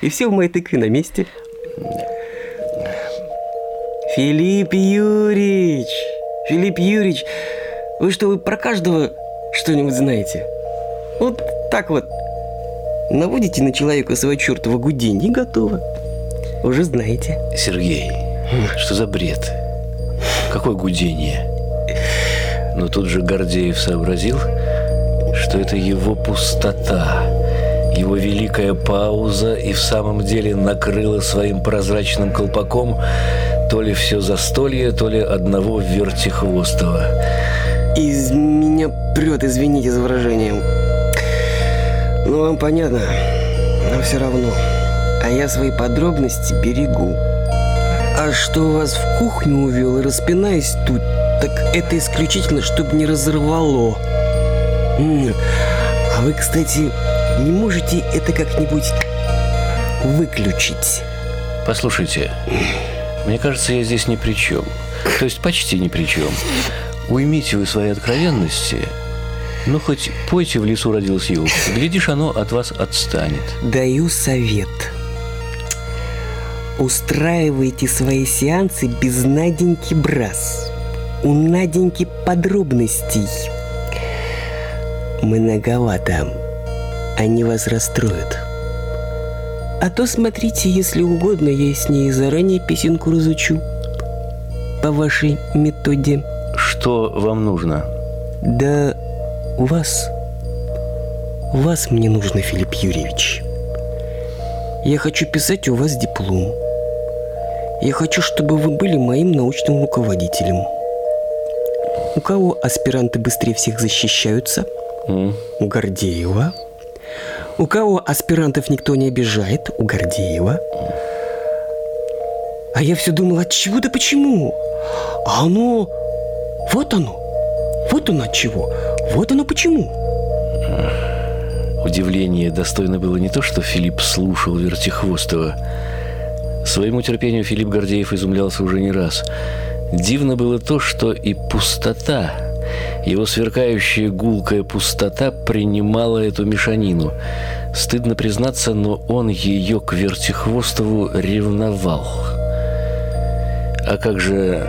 и все в моей тыкве на месте. Филипп Юрьевич! Филипп Юрьевич, вы что, вы про каждого что-нибудь знаете? Вот так вот. Наводите на человека свое чертово гуденье и готово. Уже знаете. Сергей, что за бред? Какое гудение? Но тут же Гордеев сообразил, что это его пустота, его великая пауза и в самом деле накрыла своим прозрачным колпаком то ли все застолье, то ли одного вертихвостого. Из меня прет, извините за выражение. Ну, вам понятно, но все равно. А я свои подробности берегу. А что вас в кухню увел и распинаюсь тут, так это исключительно, чтобы не разорвало. А вы, кстати, не можете это как-нибудь выключить? Послушайте, мне кажется, я здесь ни при чем. То есть почти ни при чем. Уймите вы свои откровенности, ну хоть пойте в лесу родился елка. Глядишь, оно от вас отстанет. Даю совет. Устраивайте свои сеансы без Наденьки Брас. У Наденьки подробностей. Многовато. Они вас расстроят. А то смотрите, если угодно, я с ней заранее песенку разучу. По вашей методе. Что вам нужно? Да вас. Вас мне нужно, Филипп Юрьевич. Я хочу писать у вас диплом. Я хочу, чтобы вы были моим научным руководителем. У кого аспиранты быстрее всех защищаются? Mm. У Гордеева. У кого аспирантов никто не обижает? У Гордеева. А я все думал, от чего да почему? А оно... Вот оно. Вот оно от чего. Вот оно почему. Удивление достойно было не то, что Филипп слушал Вертихвостова, Своему терпению Филипп Гордеев изумлялся уже не раз. Дивно было то, что и пустота, его сверкающая гулкая пустота принимала эту мешанину. Стыдно признаться, но он ее к Вертихвостову ревновал. «А как же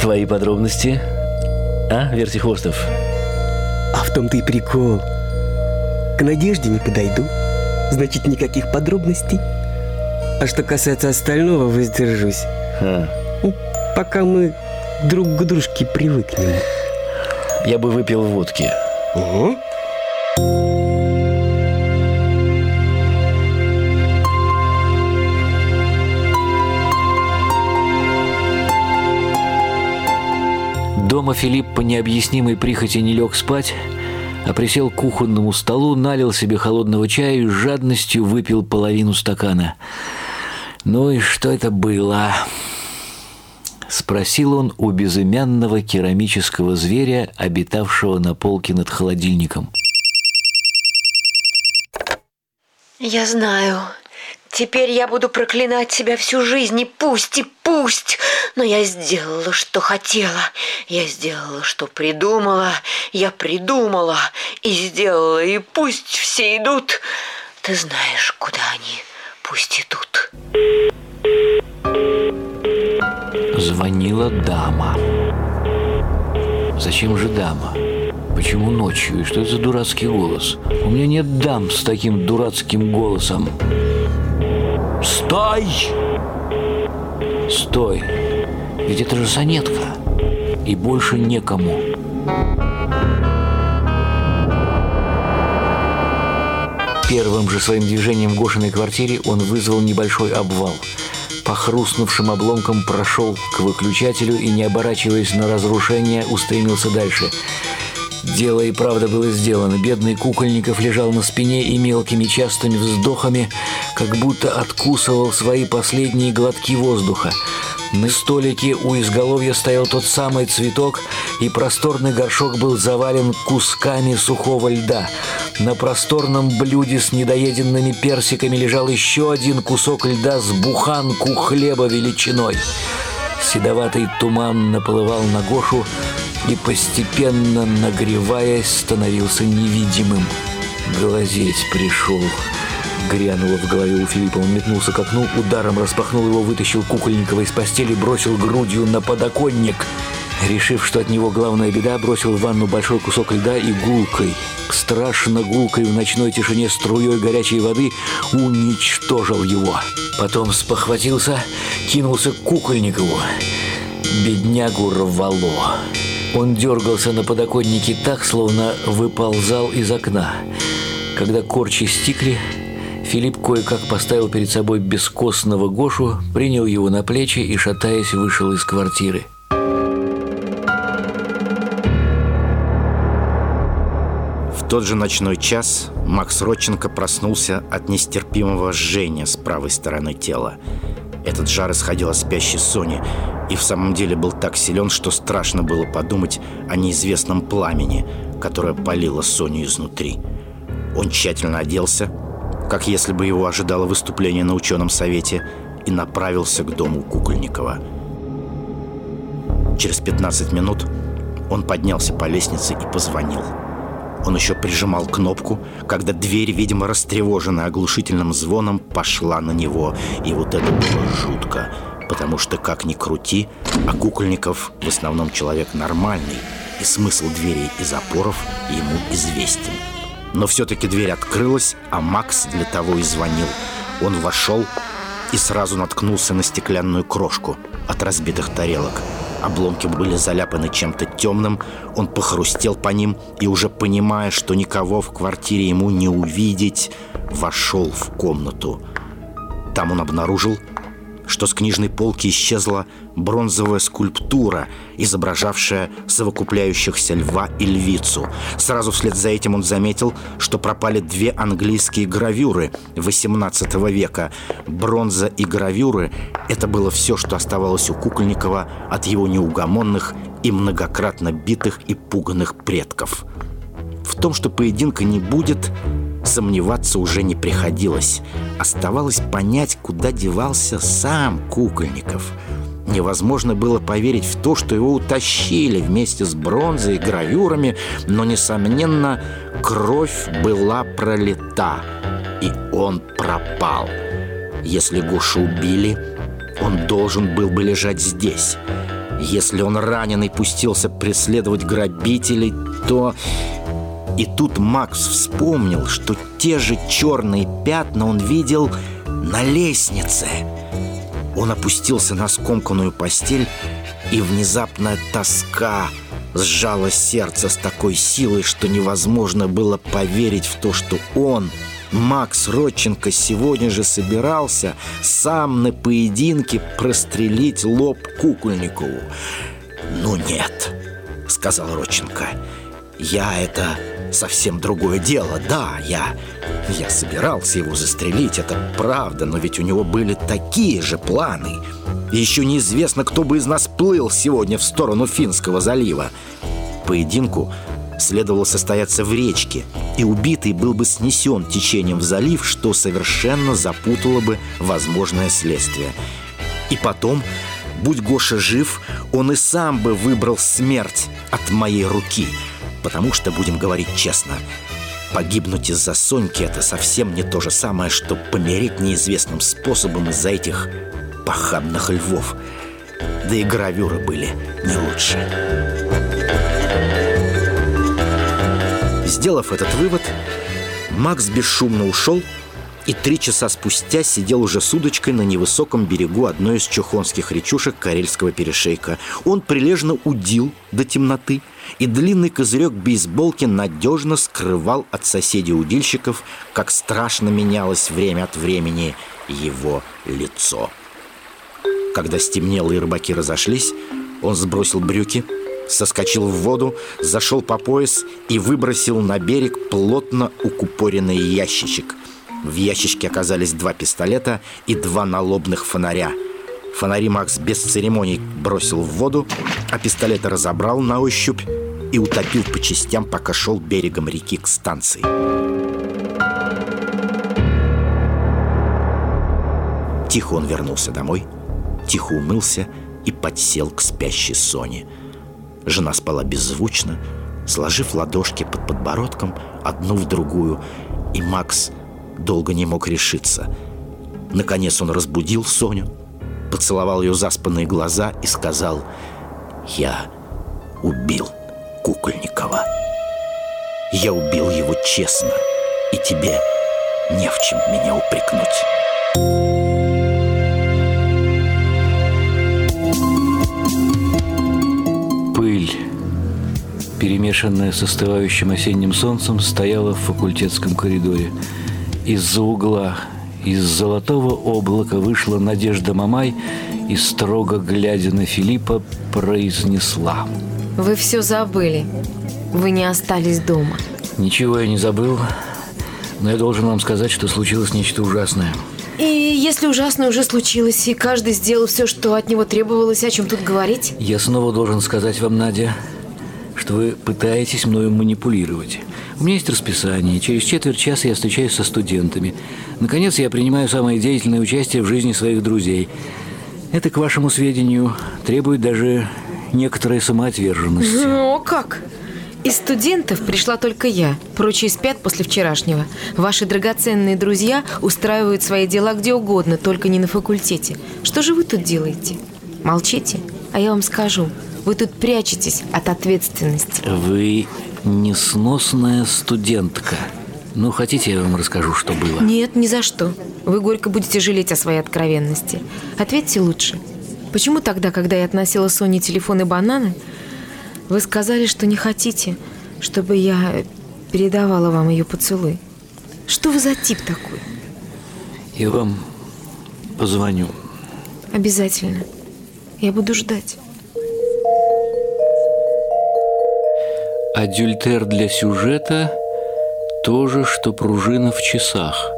твои подробности, а, Вертихвостов?» «А в том-то и прикол. К Надежде не подойду. Значит, никаких подробностей». А что касается остального, воздержусь. А. Ну, пока мы друг к дружке привыкнем. Я бы выпил водки. Угу. Дома Филипп по необъяснимой прихоти не лег спать, а присел к кухонному столу, налил себе холодного чая и с жадностью выпил половину стакана – «Ну и что это было?» Спросил он у безымянного керамического зверя, обитавшего на полке над холодильником. «Я знаю. Теперь я буду проклинать себя всю жизнь, и пусть, и пусть. Но я сделала, что хотела. Я сделала, что придумала. Я придумала и сделала, и пусть все идут. Ты знаешь, куда они Пусть идут. Звонила дама. Зачем же дама? Почему ночью? И что это за дурацкий голос? У меня нет дам с таким дурацким голосом. Стой! Стой! Ведь это же сонетка. И больше некому. Первым же своим движением в Гошиной квартире он вызвал небольшой обвал. По хрустнувшим обломкам прошел к выключателю и, не оборачиваясь на разрушение, устремился дальше. Дело и правда было сделано. Бедный Кукольников лежал на спине и мелкими частыми вздохами, как будто откусывал свои последние глотки воздуха. На столике у изголовья стоял тот самый цветок, и просторный горшок был завален кусками сухого льда. На просторном блюде с недоеденными персиками лежал еще один кусок льда с буханку хлеба величиной. Седоватый туман наплывал на Гошу и, постепенно нагреваясь, становился невидимым. Глазеть пришел. Грянуло в голове у Филиппа. Он метнулся к окну, ударом распахнул его, вытащил Кукольникова из постели, бросил грудью на подоконник. Решив, что от него главная беда, бросил в ванну большой кусок льда и гулкой, страшно гулкой в ночной тишине струей горячей воды уничтожил его. Потом спохватился, кинулся к Кукольникову. Беднягу рвало. Он дергался на подоконнике так, словно выползал из окна. Когда корчи стикли, Филипп кое-как поставил перед собой бескостного Гошу, принял его на плечи и, шатаясь, вышел из квартиры. Тот же ночной час Макс Родченко проснулся от нестерпимого жжения с правой стороны тела. Этот жар исходил от спящей Сони и в самом деле был так силен, что страшно было подумать о неизвестном пламени, которое палило Соню изнутри. Он тщательно оделся, как если бы его ожидало выступление на ученом совете, и направился к дому Кукольникова. Через 15 минут он поднялся по лестнице и позвонил. Он еще прижимал кнопку, когда дверь, видимо, растревоженная оглушительным звоном, пошла на него. И вот это было жутко, потому что, как ни крути, а Кукольников в основном человек нормальный, и смысл дверей и запоров ему известен. Но все-таки дверь открылась, а Макс для того и звонил. Он вошел и сразу наткнулся на стеклянную крошку от разбитых тарелок. Обломки были заляпаны чем-то темным, он похрустел по ним и, уже понимая, что никого в квартире ему не увидеть, вошел в комнату. Там он обнаружил что с книжной полки исчезла бронзовая скульптура, изображавшая совокупляющихся льва и львицу. Сразу вслед за этим он заметил, что пропали две английские гравюры XVIII века. Бронза и гравюры — это было все, что оставалось у Кукольникова от его неугомонных и многократно битых и пуганных предков. В том, что поединка не будет, Сомневаться уже не приходилось. Оставалось понять, куда девался сам Кукольников. Невозможно было поверить в то, что его утащили вместе с бронзой и гравюрами, но, несомненно, кровь была пролита, и он пропал. Если Гошу убили, он должен был бы лежать здесь. Если он раненый пустился преследовать грабителей, то и тут Макс вспомнил, что те же черные пятна он видел на лестнице. Он опустился на скомканную постель, и внезапная тоска сжала сердце с такой силой, что невозможно было поверить в то, что он, Макс Родченко, сегодня же собирался сам на поединке прострелить лоб Кукольникову. «Ну нет», — сказал Родченко, — «я это совсем другое дело. Да, я... Я собирался его застрелить, это правда, но ведь у него были такие же планы. И еще неизвестно, кто бы из нас плыл сегодня в сторону Финского залива. Поединку следовало состояться в речке, и убитый был бы снесен течением в залив, что совершенно запутало бы возможное следствие. И потом, будь Гоша жив, он и сам бы выбрал смерть от моей руки – Потому что, будем говорить честно, погибнуть из-за Соньки – это совсем не то же самое, что помереть неизвестным способом из-за этих похабных львов. Да и гравюры были не лучше. Сделав этот вывод, Макс бесшумно ушел и три часа спустя сидел уже с удочкой на невысоком берегу одной из чухонских речушек Карельского перешейка. Он прилежно удил до темноты, и длинный козырек бейсболки надежно скрывал от соседей-удильщиков, как страшно менялось время от времени его лицо. Когда стемнело и рыбаки разошлись, он сбросил брюки, соскочил в воду, зашел по пояс и выбросил на берег плотно укупоренный ящичек – в ящичке оказались два пистолета и два налобных фонаря. Фонари Макс без церемоний бросил в воду, а пистолеты разобрал на ощупь и утопил по частям, пока шел берегом реки к станции. Тихо он вернулся домой, тихо умылся и подсел к спящей Соне. Жена спала беззвучно, сложив ладошки под подбородком одну в другую, и Макс долго не мог решиться. Наконец он разбудил Соню, поцеловал ее заспанные глаза и сказал «Я убил Кукольникова. Я убил его честно, и тебе не в чем меня упрекнуть». Пыль, перемешанная с остывающим осенним солнцем, стояла в факультетском коридоре. Из-за угла, из золотого облака вышла Надежда Мамай и, строго глядя на Филиппа, произнесла. Вы все забыли. Вы не остались дома. Ничего я не забыл, но я должен вам сказать, что случилось нечто ужасное. И если ужасное уже случилось, и каждый сделал все, что от него требовалось, о чем тут говорить? Я снова должен сказать вам, Надя, что вы пытаетесь мною манипулировать. У меня есть расписание. Через четверть часа я встречаюсь со студентами. Наконец, я принимаю самое деятельное участие в жизни своих друзей. Это, к вашему сведению, требует даже некоторой самоотверженности. О, как? Из студентов пришла только я. Прочие спят после вчерашнего. Ваши драгоценные друзья устраивают свои дела где угодно, только не на факультете. Что же вы тут делаете? Молчите? А я вам скажу. Вы тут прячетесь от ответственности. Вы несносная студентка. Ну, хотите, я вам расскажу, что было? Нет, ни за что. Вы горько будете жалеть о своей откровенности. Ответьте лучше. Почему тогда, когда я относила Соне телефон и бананы, вы сказали, что не хотите, чтобы я передавала вам ее поцелуй? Что вы за тип такой? Я вам позвоню. Обязательно. Я буду ждать. Адюльтер для сюжета – то же, что пружина в часах.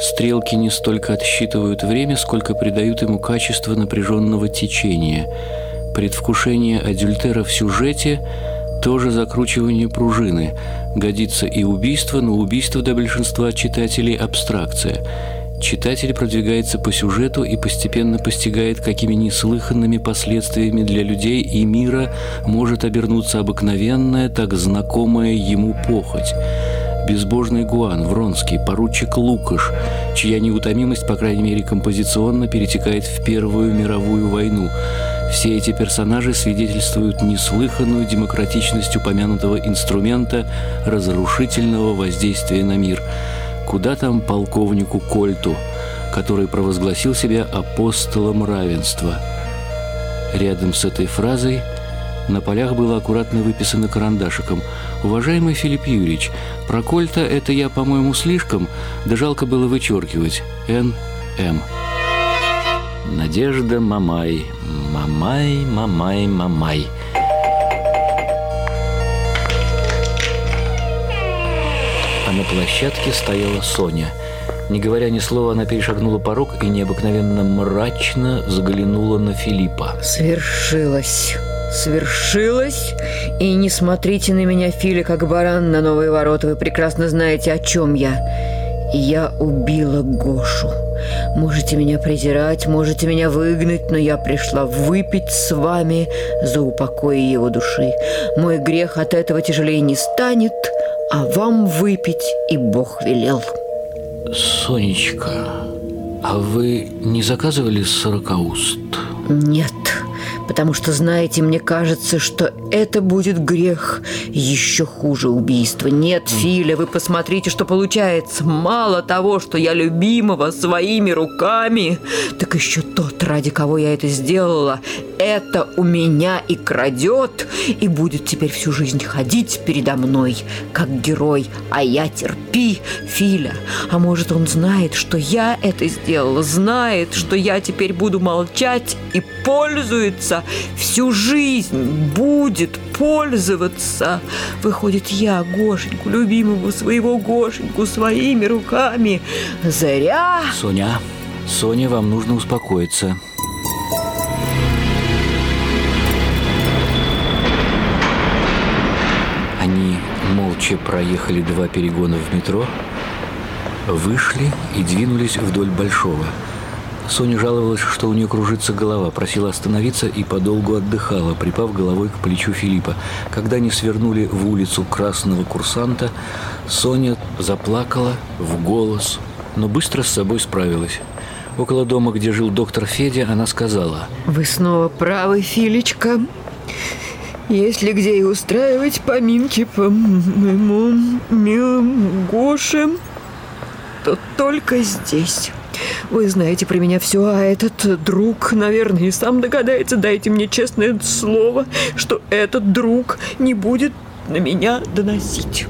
Стрелки не столько отсчитывают время, сколько придают ему качество напряженного течения. Предвкушение адюльтера в сюжете – тоже закручивание пружины. Годится и убийство, но убийство для большинства читателей – абстракция – Читатель продвигается по сюжету и постепенно постигает, какими неслыханными последствиями для людей и мира может обернуться обыкновенная, так знакомая ему похоть. Безбожный Гуан, Вронский, поручик Лукаш, чья неутомимость, по крайней мере композиционно, перетекает в Первую мировую войну. Все эти персонажи свидетельствуют неслыханную демократичность упомянутого инструмента разрушительного воздействия на мир – Куда там полковнику Кольту, который провозгласил себя апостолом равенства? Рядом с этой фразой на полях было аккуратно выписано карандашиком «Уважаемый Филипп Юрьевич, про Кольта это я, по-моему, слишком, да жалко было вычеркивать. Н.М.» Надежда Мамай, Мамай, Мамай, Мамай. А на площадке стояла Соня. Не говоря ни слова, она перешагнула порог и необыкновенно мрачно заглянула на Филиппа. Свершилось. Свершилось. И не смотрите на меня, Филя, как баран на новые ворота. Вы прекрасно знаете, о чем я. Я убила Гошу. Можете меня презирать, можете меня выгнать, но я пришла выпить с вами за упокой его души. Мой грех от этого тяжелее не станет, а вам выпить и Бог велел. Сонечка, а вы не заказывали сорокауст? Нет, потому что, знаете, мне кажется, что это будет грех еще хуже убийства. Нет, Филя, вы посмотрите, что получается. Мало того, что я любимого своими руками, так еще тот, ради кого я это сделала, это у меня и крадет, и будет теперь всю жизнь ходить передо мной, как герой. А я терпи, Филя. А может, он знает, что я это сделала, знает, что я теперь буду молчать и пользуется всю жизнь, будет пользоваться. Выходит, я Гошеньку, любимого своего Гошеньку, своими руками. Зря. Соня, Соня, вам нужно успокоиться. Они молча проехали два перегона в метро, вышли и двинулись вдоль Большого. Соня жаловалась, что у нее кружится голова, просила остановиться и подолгу отдыхала, припав головой к плечу Филиппа. Когда они свернули в улицу красного курсанта, Соня заплакала в голос, но быстро с собой справилась. Около дома, где жил доктор Федя, она сказала. «Вы снова правы, Филечка. Если где и устраивать поминки по моему милому Гоше, то только здесь. Вы знаете про меня все, а этот друг, наверное, и сам догадается. Дайте мне честное слово, что этот друг не будет на меня доносить».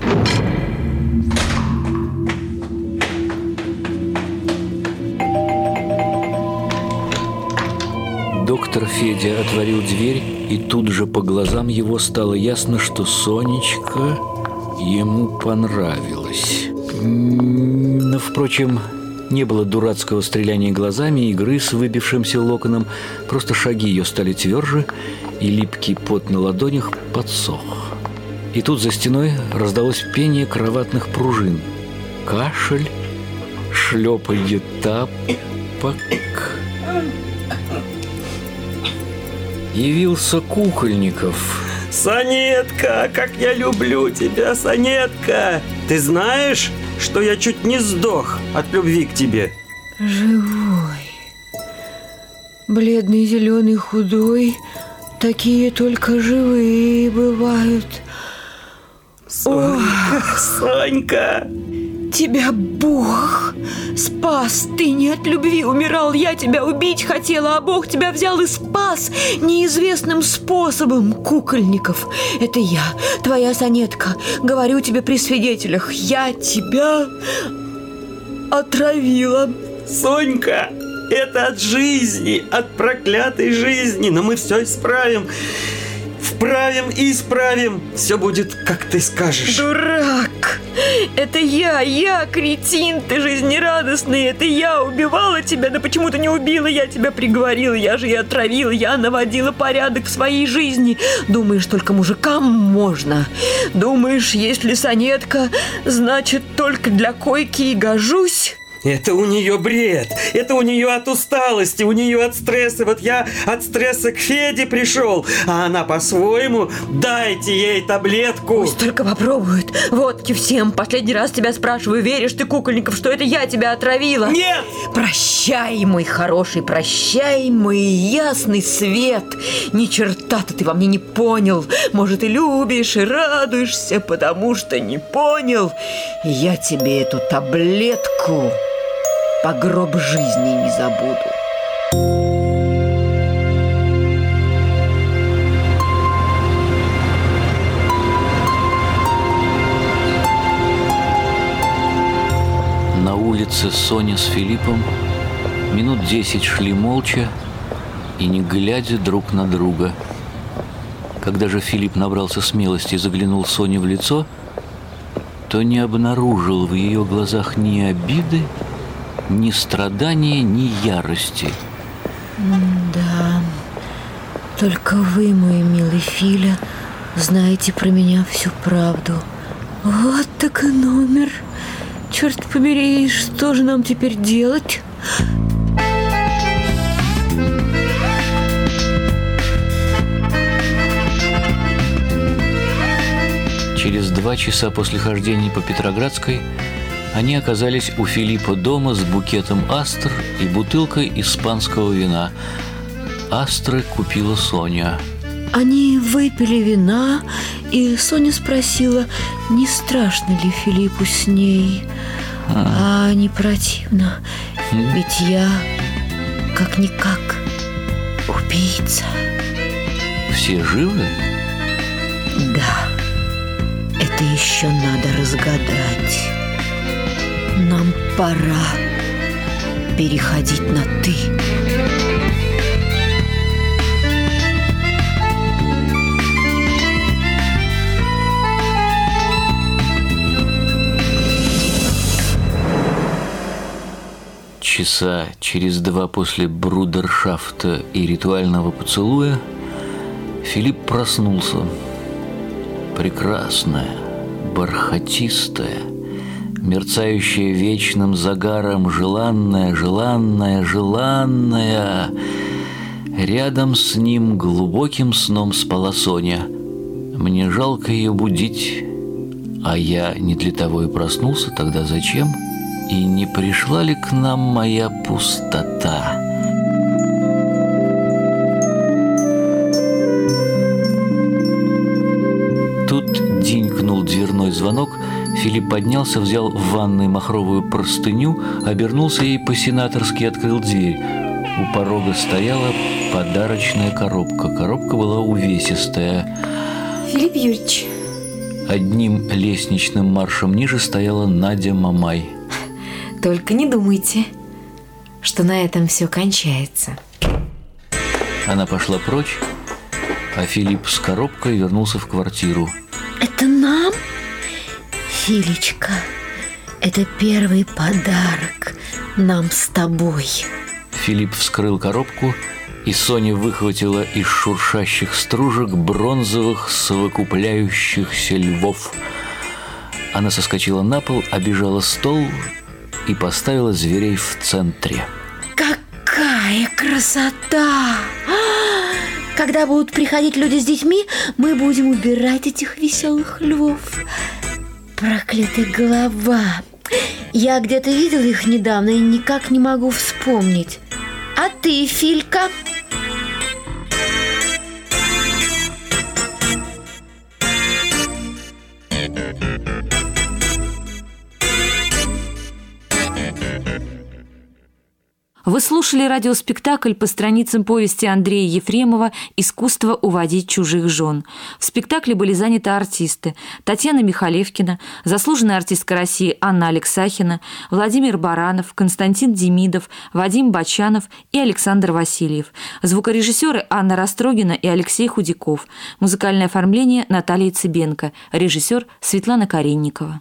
Доктор Федя отворил дверь, и тут же по глазам его стало ясно, что Сонечка ему понравилась. Но, впрочем, не было дурацкого стреляния глазами, игры с выбившимся локоном, просто шаги ее стали тверже, и липкий пот на ладонях подсох. И тут за стеной раздалось пение кроватных пружин. Кашель, шлепанье тапок явился Кукольников. Санетка, как я люблю тебя, Санетка! Ты знаешь, что я чуть не сдох от любви к тебе? Живой. Бледный, зеленый, худой. Такие только живые бывают. Сонька, Сонька! Тебя Бог спас. Ты не от любви умирал. Я тебя убить хотела, а Бог тебя взял и спас неизвестным способом. Кукольников, это я, твоя сонетка. Говорю тебе при свидетелях, я тебя отравила. Сонька, это от жизни, от проклятой жизни, но мы все исправим. Вправим и исправим. Все будет, как ты скажешь. Дурак! Это я, я, кретин, ты жизнерадостный. Это я убивала тебя, да почему ты не убила? Я тебя приговорила, я же и отравила, я наводила порядок в своей жизни. Думаешь, только мужикам можно? Думаешь, если сонетка, значит, только для койки и гожусь? Это у нее бред. Это у нее от усталости, у нее от стресса. Вот я от стресса к Феде пришел, а она по-своему дайте ей таблетку. Пусть только попробует. Водки всем. Последний раз тебя спрашиваю, веришь ты, Кукольников, что это я тебя отравила? Нет! Прощай, мой хороший, прощай, мой ясный свет. Ни черта-то ты во мне не понял. Может, и любишь, и радуешься, потому что не понял. Я тебе эту таблетку по гроб жизни не забуду. На улице Соня с Филиппом минут десять шли молча и не глядя друг на друга. Когда же Филипп набрался смелости и заглянул Соне в лицо, то не обнаружил в ее глазах ни обиды, ни страдания, ни ярости. Да, только вы, мой милый Филя, знаете про меня всю правду. Вот так и номер. Черт побери, что же нам теперь делать? Через два часа после хождения по Петроградской они оказались у Филиппа дома с букетом астр и бутылкой испанского вина. Астры купила Соня. Они выпили вина, и Соня спросила, не страшно ли Филиппу с ней, а не противно, ведь я как-никак убийца. Все живы? Да, это еще надо разгадать. Нам пора переходить на «ты». Часа через два после брудершафта и ритуального поцелуя Филипп проснулся. Прекрасная, бархатистая, мерцающая вечным загаром, желанная, желанная, желанная. Рядом с ним глубоким сном спала Соня. Мне жалко ее будить, а я не для того и проснулся, тогда зачем? И не пришла ли к нам моя пустота?» Тут динькнул дверной звонок. Филипп поднялся, взял в ванной махровую простыню, обернулся и по-сенаторски открыл дверь. У порога стояла подарочная коробка. Коробка была увесистая. Филипп Юрьевич, Одним лестничным маршем ниже стояла Надя Мамай. только не думайте, что на этом все кончается. Она пошла прочь, а Филипп с коробкой вернулся в квартиру. Это нам? Филечка, это первый подарок нам с тобой. Филипп вскрыл коробку, и Соня выхватила из шуршащих стружек бронзовых совокупляющихся львов. Она соскочила на пол, обижала стол и поставила зверей в центре. Какая красота! Когда будут приходить люди с детьми, мы будем убирать этих веселых львов. Проклятая голова. Я где-то видела их недавно и никак не могу вспомнить. А ты, Филька? Вы слушали радиоспектакль по страницам повести Андрея Ефремова «Искусство уводить чужих жен». В спектакле были заняты артисты Татьяна Михалевкина, заслуженная артистка России Анна Алексахина, Владимир Баранов, Константин Демидов, Вадим Бачанов и Александр Васильев. Звукорежиссеры Анна Растрогина и Алексей Худяков. Музыкальное оформление Наталья Цыбенко. Режиссер Светлана Каренникова.